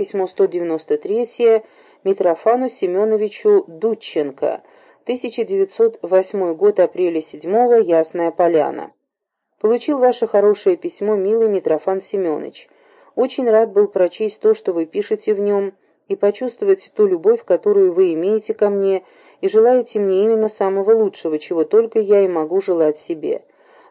письмо 193 Митрофану Семеновичу Дудченко, 1908 год, апреля 7 Ясная Поляна. Получил ваше хорошее письмо, милый Митрофан Семенович. Очень рад был прочесть то, что вы пишете в нем, и почувствовать ту любовь, которую вы имеете ко мне, и желаете мне именно самого лучшего, чего только я и могу желать себе.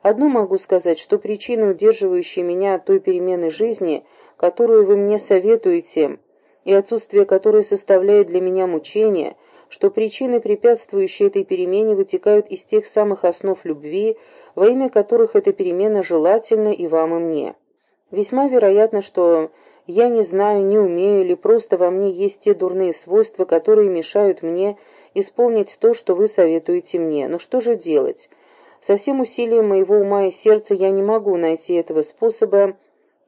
Одно могу сказать, что причины, удерживающие меня от той перемены жизни, которую вы мне советуете, и отсутствие которой составляет для меня мучение, что причины, препятствующие этой перемене, вытекают из тех самых основ любви, во имя которых эта перемена желательна и вам, и мне. Весьма вероятно, что я не знаю, не умею, или просто во мне есть те дурные свойства, которые мешают мне исполнить то, что вы советуете мне. Но что же делать? Со всем усилием моего ума и сердца я не могу найти этого способа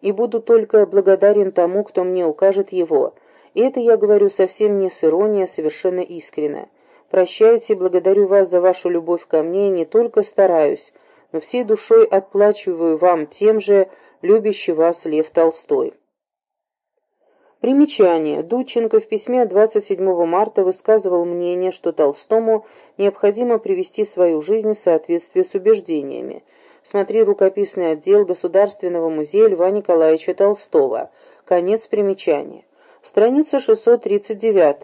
и буду только благодарен тому, кто мне укажет его. И это я говорю совсем не с иронией, а совершенно искренне. Прощайте, благодарю вас за вашу любовь ко мне и не только стараюсь, но всей душой отплачиваю вам тем же, любящий вас Лев Толстой. Примечание. Дудченко в письме 27 марта высказывал мнение, что Толстому необходимо привести свою жизнь в соответствие с убеждениями. Смотри рукописный отдел Государственного музея Льва Николаевича Толстого. Конец примечания. Страница 639.